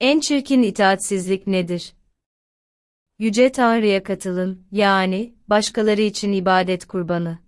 En çirkin itaatsizlik nedir? Yüce Tanrı'ya katılım, yani, başkaları için ibadet kurbanı.